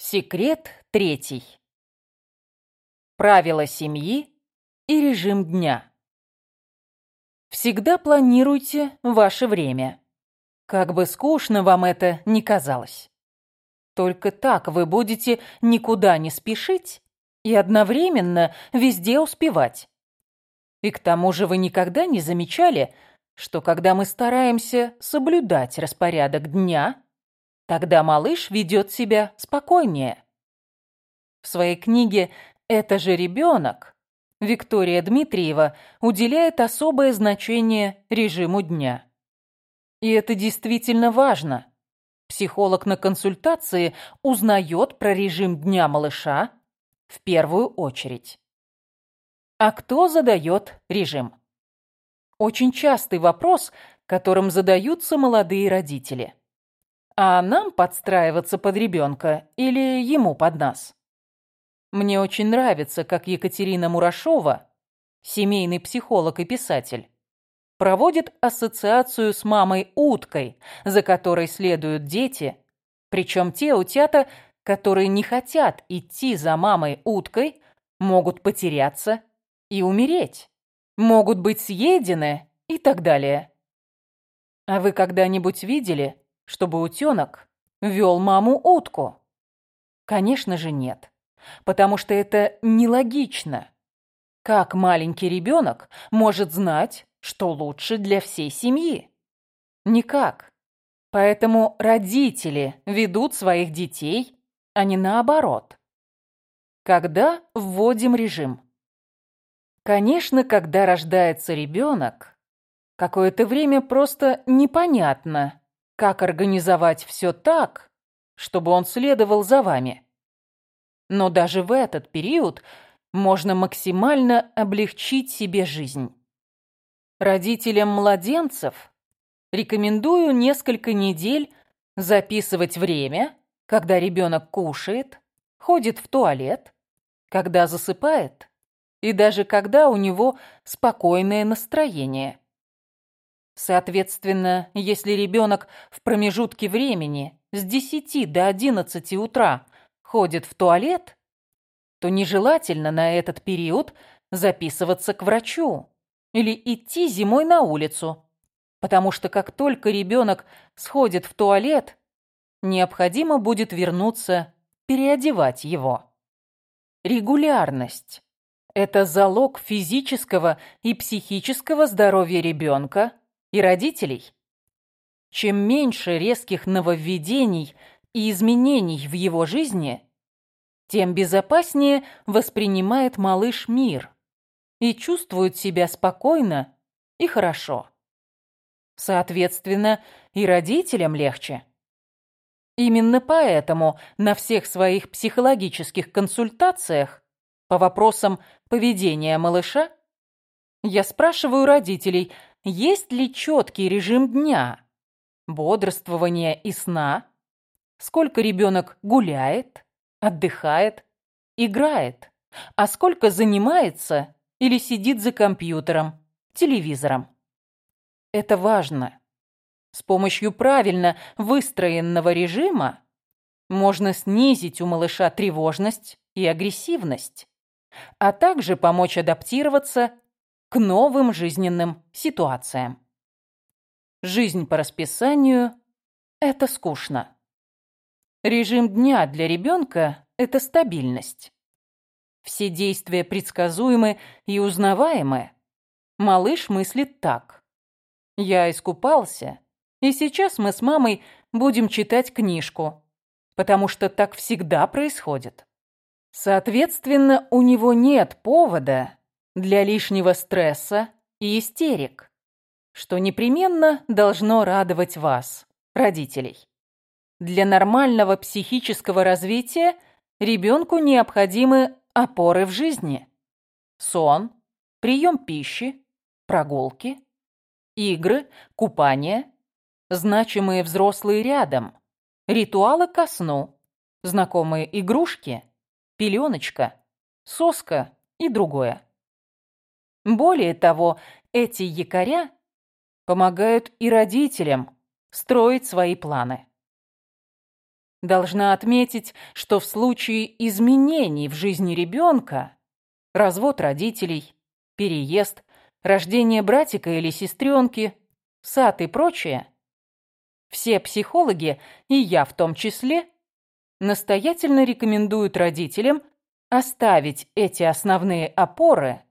Секрет третий. Правила семьи и режим дня. Всегда планируйте ваше время. Как бы скучно вам это ни казалось. Только так вы будете никуда не спешить и одновременно везде успевать. И к тому же вы никогда не замечали, что когда мы стараемся соблюдать распорядок дня – Тогда малыш ведет себя спокойнее. В своей книге «Это же ребенок» Виктория Дмитриева уделяет особое значение режиму дня. И это действительно важно. Психолог на консультации узнает про режим дня малыша в первую очередь. А кто задает режим? Очень частый вопрос, которым задаются молодые родители. А нам подстраиваться под ребенка или ему под нас? Мне очень нравится, как Екатерина Мурашова, семейный психолог и писатель, проводит ассоциацию с мамой-уткой, за которой следуют дети, причем те утята, которые не хотят идти за мамой-уткой, могут потеряться и умереть, могут быть съедены и так далее. А вы когда-нибудь видели, чтобы утенок вел маму-утку? Конечно же нет, потому что это нелогично. Как маленький ребенок может знать, что лучше для всей семьи? Никак. Поэтому родители ведут своих детей, а не наоборот. Когда вводим режим? Конечно, когда рождается ребенок, какое-то время просто непонятно, как организовать все так, чтобы он следовал за вами. Но даже в этот период можно максимально облегчить себе жизнь. Родителям младенцев рекомендую несколько недель записывать время, когда ребенок кушает, ходит в туалет, когда засыпает и даже когда у него спокойное настроение. Соответственно, если ребенок в промежутке времени с 10 до 11 утра ходит в туалет, то нежелательно на этот период записываться к врачу или идти зимой на улицу, потому что как только ребенок сходит в туалет, необходимо будет вернуться переодевать его. Регулярность – это залог физического и психического здоровья ребенка и родителей. Чем меньше резких нововведений и изменений в его жизни, тем безопаснее воспринимает малыш мир и чувствует себя спокойно и хорошо. Соответственно, и родителям легче. Именно поэтому на всех своих психологических консультациях по вопросам поведения малыша я спрашиваю родителей, есть ли четкий режим дня, бодрствования и сна, сколько ребенок гуляет, отдыхает, играет, а сколько занимается или сидит за компьютером, телевизором. Это важно. С помощью правильно выстроенного режима можно снизить у малыша тревожность и агрессивность, а также помочь адаптироваться к новым жизненным ситуациям. Жизнь по расписанию – это скучно. Режим дня для ребенка – это стабильность. Все действия предсказуемы и узнаваемы. Малыш мыслит так. Я искупался, и сейчас мы с мамой будем читать книжку, потому что так всегда происходит. Соответственно, у него нет повода для лишнего стресса и истерик, что непременно должно радовать вас, родителей. Для нормального психического развития ребенку необходимы опоры в жизни. Сон, прием пищи, прогулки, игры, купание, значимые взрослые рядом, ритуалы ко сну, знакомые игрушки, пеленочка, соска и другое. Более того, эти якоря помогают и родителям строить свои планы. должна отметить, что в случае изменений в жизни ребенка, развод родителей, переезд, рождение братика или сестренки, сад и прочее, все психологи, и я в том числе, настоятельно рекомендуют родителям оставить эти основные опоры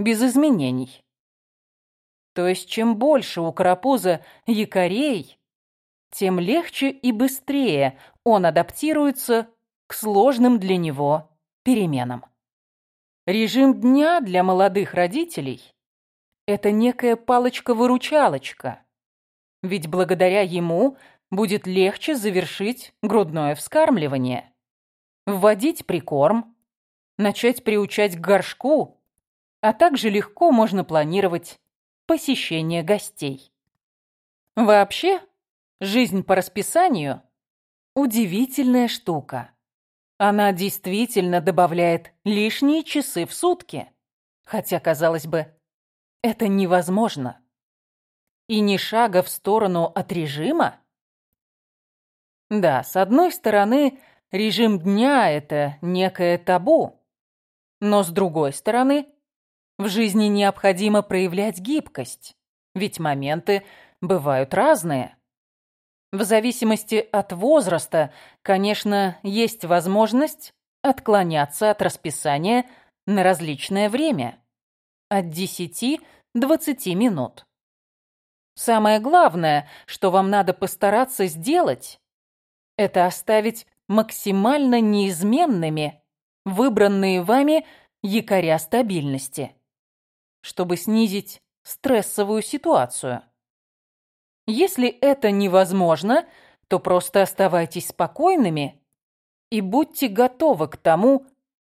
без изменений. То есть чем больше у карапуза якорей, тем легче и быстрее он адаптируется к сложным для него переменам. Режим дня для молодых родителей – это некая палочка-выручалочка, ведь благодаря ему будет легче завершить грудное вскармливание, вводить прикорм, начать приучать к горшку, а также легко можно планировать посещение гостей. Вообще, жизнь по расписанию – удивительная штука. Она действительно добавляет лишние часы в сутки, хотя, казалось бы, это невозможно. И ни шага в сторону от режима? Да, с одной стороны, режим дня – это некое табу. Но с другой стороны, в жизни необходимо проявлять гибкость, ведь моменты бывают разные. В зависимости от возраста, конечно, есть возможность отклоняться от расписания на различное время – от 10 20 минут. Самое главное, что вам надо постараться сделать, это оставить максимально неизменными выбранные вами якоря стабильности, чтобы снизить стрессовую ситуацию. Если это невозможно, то просто оставайтесь спокойными и будьте готовы к тому,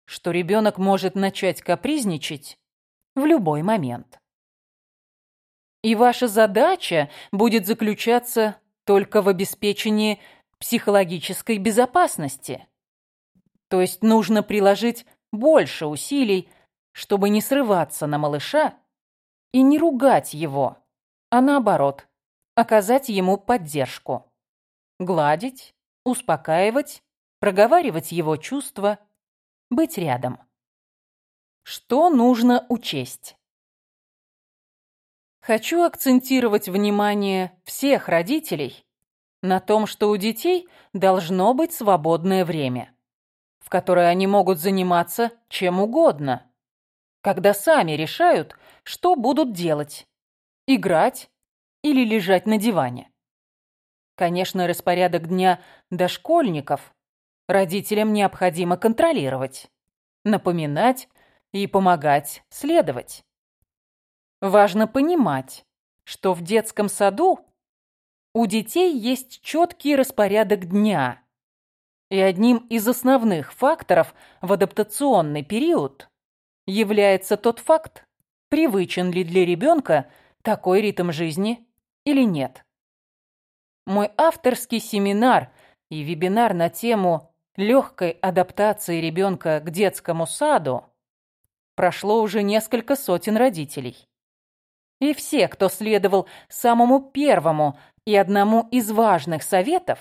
что ребенок может начать капризничать в любой момент. И ваша задача будет заключаться только в обеспечении психологической безопасности. То есть нужно приложить больше усилий, чтобы не срываться на малыша и не ругать его, а наоборот, оказать ему поддержку. Гладить, успокаивать, проговаривать его чувства, быть рядом. Что нужно учесть? Хочу акцентировать внимание всех родителей на том, что у детей должно быть свободное время, в которое они могут заниматься чем угодно, когда сами решают, что будут делать – играть или лежать на диване. Конечно, распорядок дня дошкольников родителям необходимо контролировать, напоминать и помогать следовать. Важно понимать, что в детском саду у детей есть четкий распорядок дня. И одним из основных факторов в адаптационный период является тот факт, привычен ли для ребенка такой ритм жизни или нет. Мой авторский семинар и вебинар на тему легкой адаптации ребенка к детскому саду прошло уже несколько сотен родителей. И все, кто следовал самому первому и одному из важных советов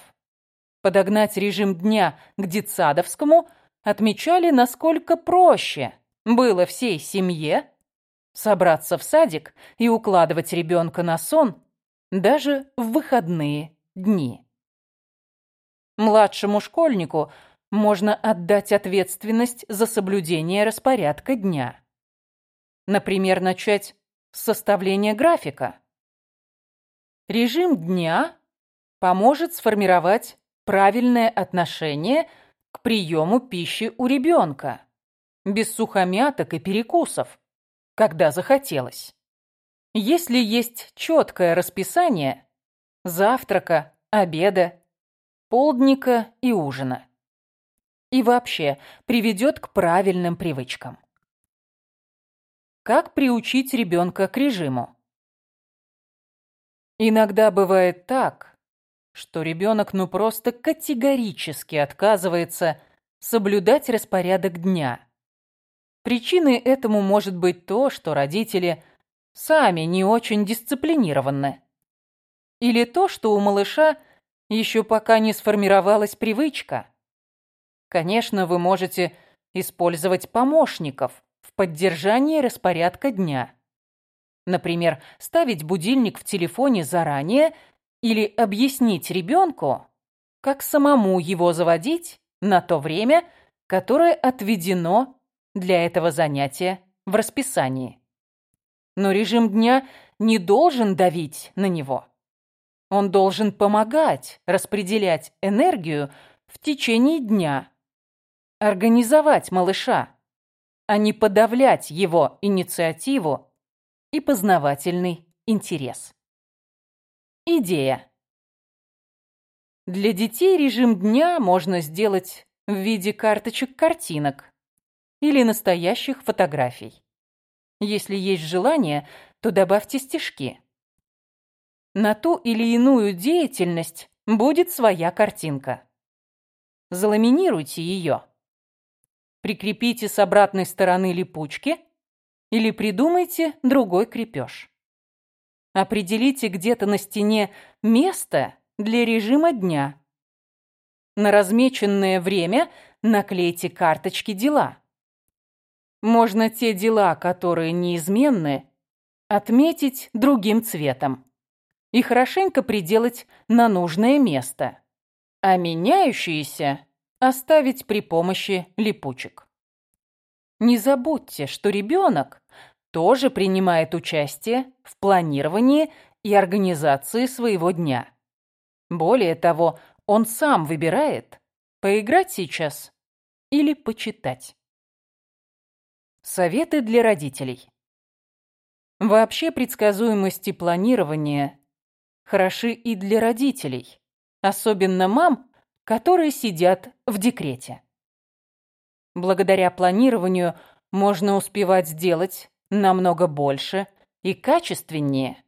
подогнать режим дня к детсадовскому отмечали, насколько проще было всей семье собраться в садик и укладывать ребенка на сон даже в выходные дни. Младшему школьнику можно отдать ответственность за соблюдение распорядка дня. Например, начать с составления графика. Режим дня поможет сформировать правильное отношение к приему пищи у ребенка, без сухомяток и перекусов, когда захотелось. Если есть четкое расписание завтрака, обеда, полдника и ужина. И вообще приведет к правильным привычкам. Как приучить ребенка к режиму? Иногда бывает так, что ребенок ну просто категорически отказывается соблюдать распорядок дня. Причиной этому может быть то, что родители сами не очень дисциплинированы. Или то, что у малыша еще пока не сформировалась привычка. Конечно, вы можете использовать помощников в поддержании распорядка дня. Например, ставить будильник в телефоне заранее или объяснить ребенку, как самому его заводить на то время, которое отведено для этого занятия в расписании. Но режим дня не должен давить на него. Он должен помогать распределять энергию в течение дня, организовать малыша, а не подавлять его инициативу и познавательный интерес. Идея. Для детей режим дня можно сделать в виде карточек-картинок или настоящих фотографий. Если есть желание, то добавьте стишки. На ту или иную деятельность будет своя картинка. Заламинируйте ее. Прикрепите с обратной стороны липучки или придумайте другой крепеж. Определите где-то на стене место для режима дня. На размеченное время наклейте карточки дела. Можно те дела, которые неизменны, отметить другим цветом и хорошенько приделать на нужное место, а меняющиеся оставить при помощи липучек. Не забудьте, что ребенок тоже принимает участие в планировании и организации своего дня. Более того, он сам выбирает, поиграть сейчас или почитать. Советы для родителей. Вообще предсказуемость и планирование хороши и для родителей, особенно мам, которые сидят в декрете. Благодаря планированию можно успевать сделать намного больше и качественнее.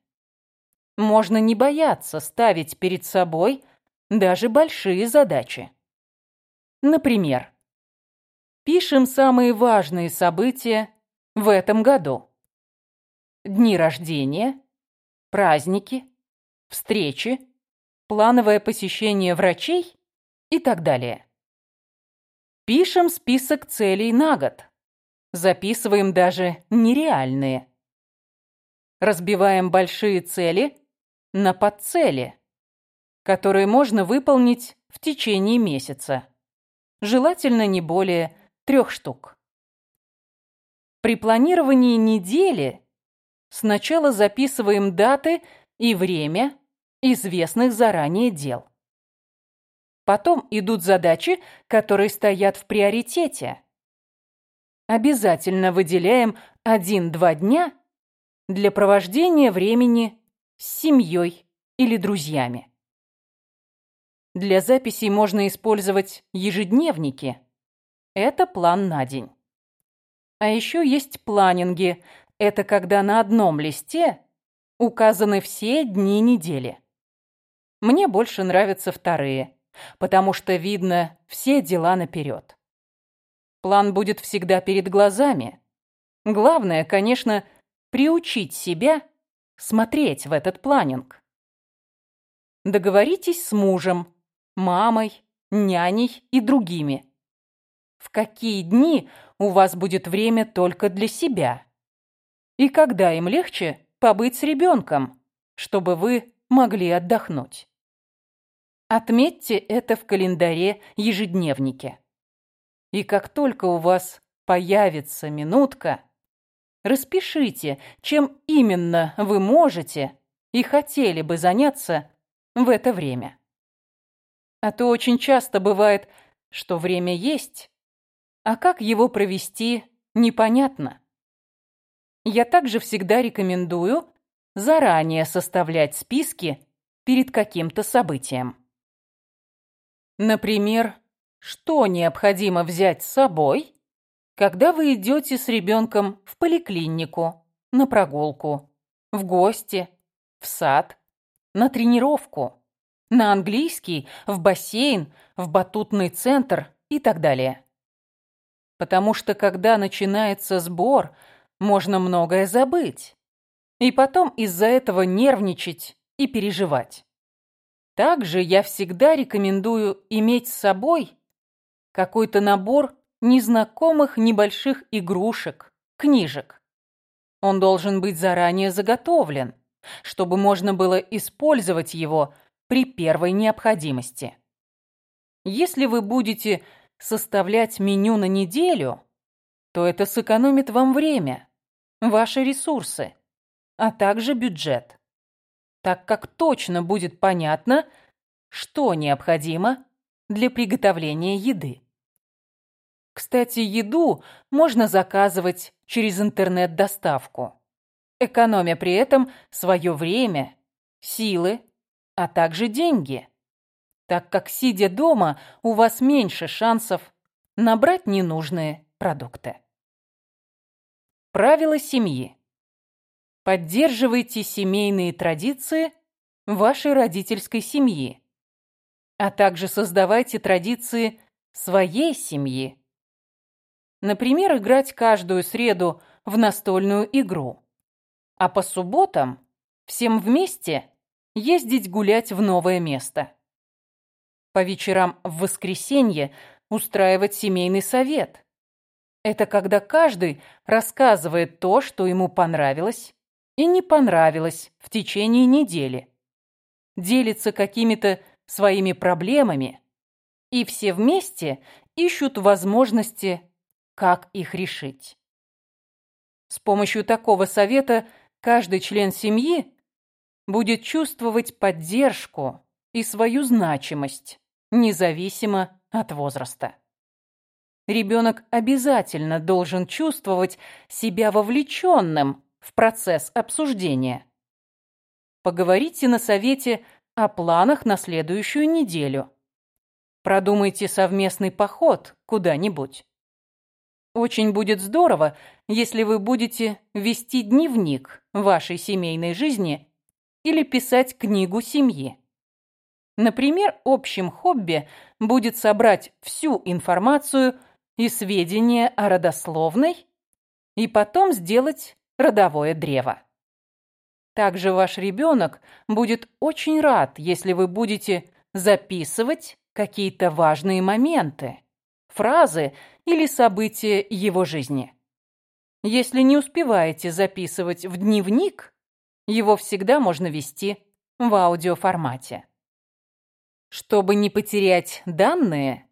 Можно не бояться ставить перед собой даже большие задачи. Например, Пишем самые важные события в этом году. Дни рождения, праздники, встречи, плановое посещение врачей и так далее. Пишем список целей на год. Записываем даже нереальные. Разбиваем большие цели на подцели, которые можно выполнить в течение месяца. Желательно не более трех штук. При планировании недели сначала записываем даты и время известных заранее дел. Потом идут задачи, которые стоят в приоритете. Обязательно выделяем один-два дня для провождения времени с семьей или друзьями. Для записей можно использовать ежедневники – это план на день. А еще есть планинги. Это когда на одном листе указаны все дни недели. Мне больше нравятся вторые, потому что видно все дела наперед. План будет всегда перед глазами. Главное, конечно, приучить себя смотреть в этот планинг. Договоритесь с мужем, мамой, няней и другими в какие дни у вас будет время только для себя. И когда им легче побыть с ребенком, чтобы вы могли отдохнуть. Отметьте это в календаре ежедневнике. И как только у вас появится минутка, распишите, чем именно вы можете и хотели бы заняться в это время. А то очень часто бывает, что время есть, а как его провести, непонятно. Я также всегда рекомендую заранее составлять списки перед каким-то событием. Например, что необходимо взять с собой, когда вы идете с ребенком в поликлинику, на прогулку, в гости, в сад, на тренировку, на английский, в бассейн, в батутный центр и так далее потому что когда начинается сбор, можно многое забыть. И потом из-за этого нервничать и переживать. Также я всегда рекомендую иметь с собой какой-то набор незнакомых небольших игрушек, книжек. Он должен быть заранее заготовлен, чтобы можно было использовать его при первой необходимости. Если вы будете составлять меню на неделю, то это сэкономит вам время, ваши ресурсы, а также бюджет, так как точно будет понятно, что необходимо для приготовления еды. Кстати, еду можно заказывать через интернет-доставку, экономя при этом свое время, силы, а также деньги, так как, сидя дома, у вас меньше шансов набрать ненужные продукты. Правила семьи. Поддерживайте семейные традиции вашей родительской семьи, а также создавайте традиции своей семьи. Например, играть каждую среду в настольную игру, а по субботам всем вместе ездить гулять в новое место. По вечерам в воскресенье устраивать семейный совет. Это когда каждый рассказывает то, что ему понравилось и не понравилось в течение недели. Делится какими-то своими проблемами, и все вместе ищут возможности, как их решить. С помощью такого совета каждый член семьи будет чувствовать поддержку и свою значимость, независимо от возраста. Ребенок обязательно должен чувствовать себя вовлеченным в процесс обсуждения. Поговорите на совете о планах на следующую неделю. Продумайте совместный поход куда-нибудь. Очень будет здорово, если вы будете вести дневник вашей семейной жизни или писать книгу семьи. Например, общим хобби будет собрать всю информацию и сведения о родословной и потом сделать родовое древо. Также ваш ребенок будет очень рад, если вы будете записывать какие-то важные моменты, фразы или события его жизни. Если не успеваете записывать в дневник, его всегда можно вести в аудиоформате. Чтобы не потерять данные,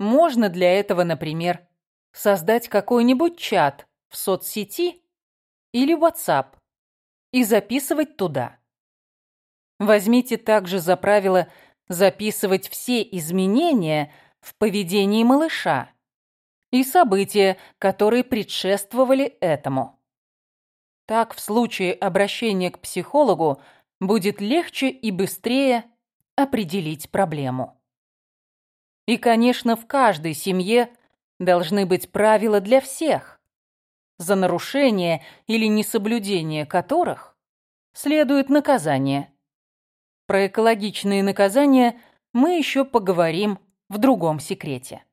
можно для этого, например, создать какой-нибудь чат в соцсети или WhatsApp и записывать туда. Возьмите также за правило записывать все изменения в поведении малыша и события, которые предшествовали этому. Так, в случае обращения к психологу будет легче и быстрее определить проблему. И, конечно, в каждой семье должны быть правила для всех, за нарушение или несоблюдение которых следует наказание. Про экологичные наказания мы еще поговорим в другом секрете.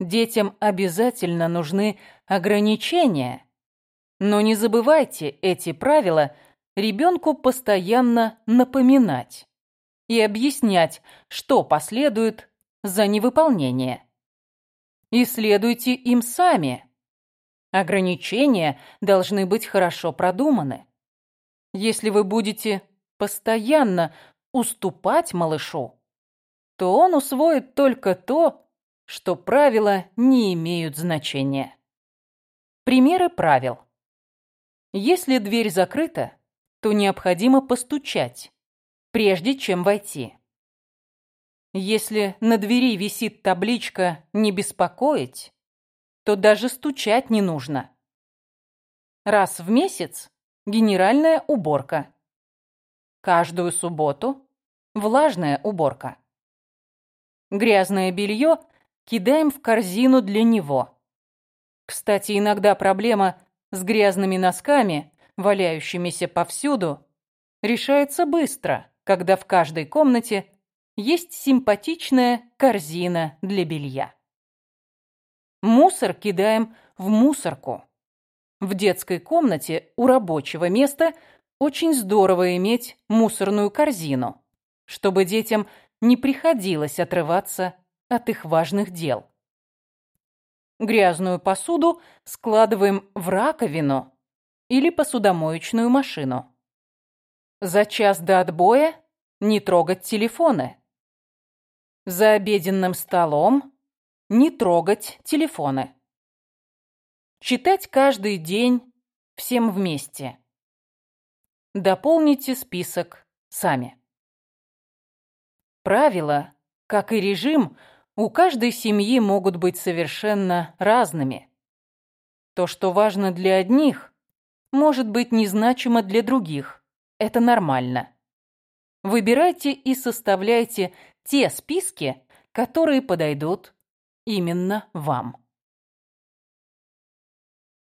Детям обязательно нужны ограничения, но не забывайте эти правила ребенку постоянно напоминать и объяснять, что последует за невыполнение. Исследуйте им сами. Ограничения должны быть хорошо продуманы. Если вы будете постоянно уступать малышу, то он усвоит только то, что правила не имеют значения. Примеры правил. Если дверь закрыта, то необходимо постучать, прежде чем войти. Если на двери висит табличка «Не беспокоить», то даже стучать не нужно. Раз в месяц генеральная уборка. Каждую субботу влажная уборка. Грязное белье кидаем в корзину для него. Кстати, иногда проблема с грязными носками, валяющимися повсюду, решается быстро, когда в каждой комнате есть симпатичная корзина для белья. Мусор кидаем в мусорку. В детской комнате у рабочего места очень здорово иметь мусорную корзину, чтобы детям не приходилось отрываться от их важных дел. Грязную посуду складываем в раковину или посудомоечную машину. За час до отбоя не трогать телефоны. За обеденным столом не трогать телефоны. Читать каждый день всем вместе. Дополните список сами. Правила, как и режим, у каждой семьи могут быть совершенно разными. То, что важно для одних, может быть незначимо для других. Это нормально. Выбирайте и составляйте те списки, которые подойдут именно вам.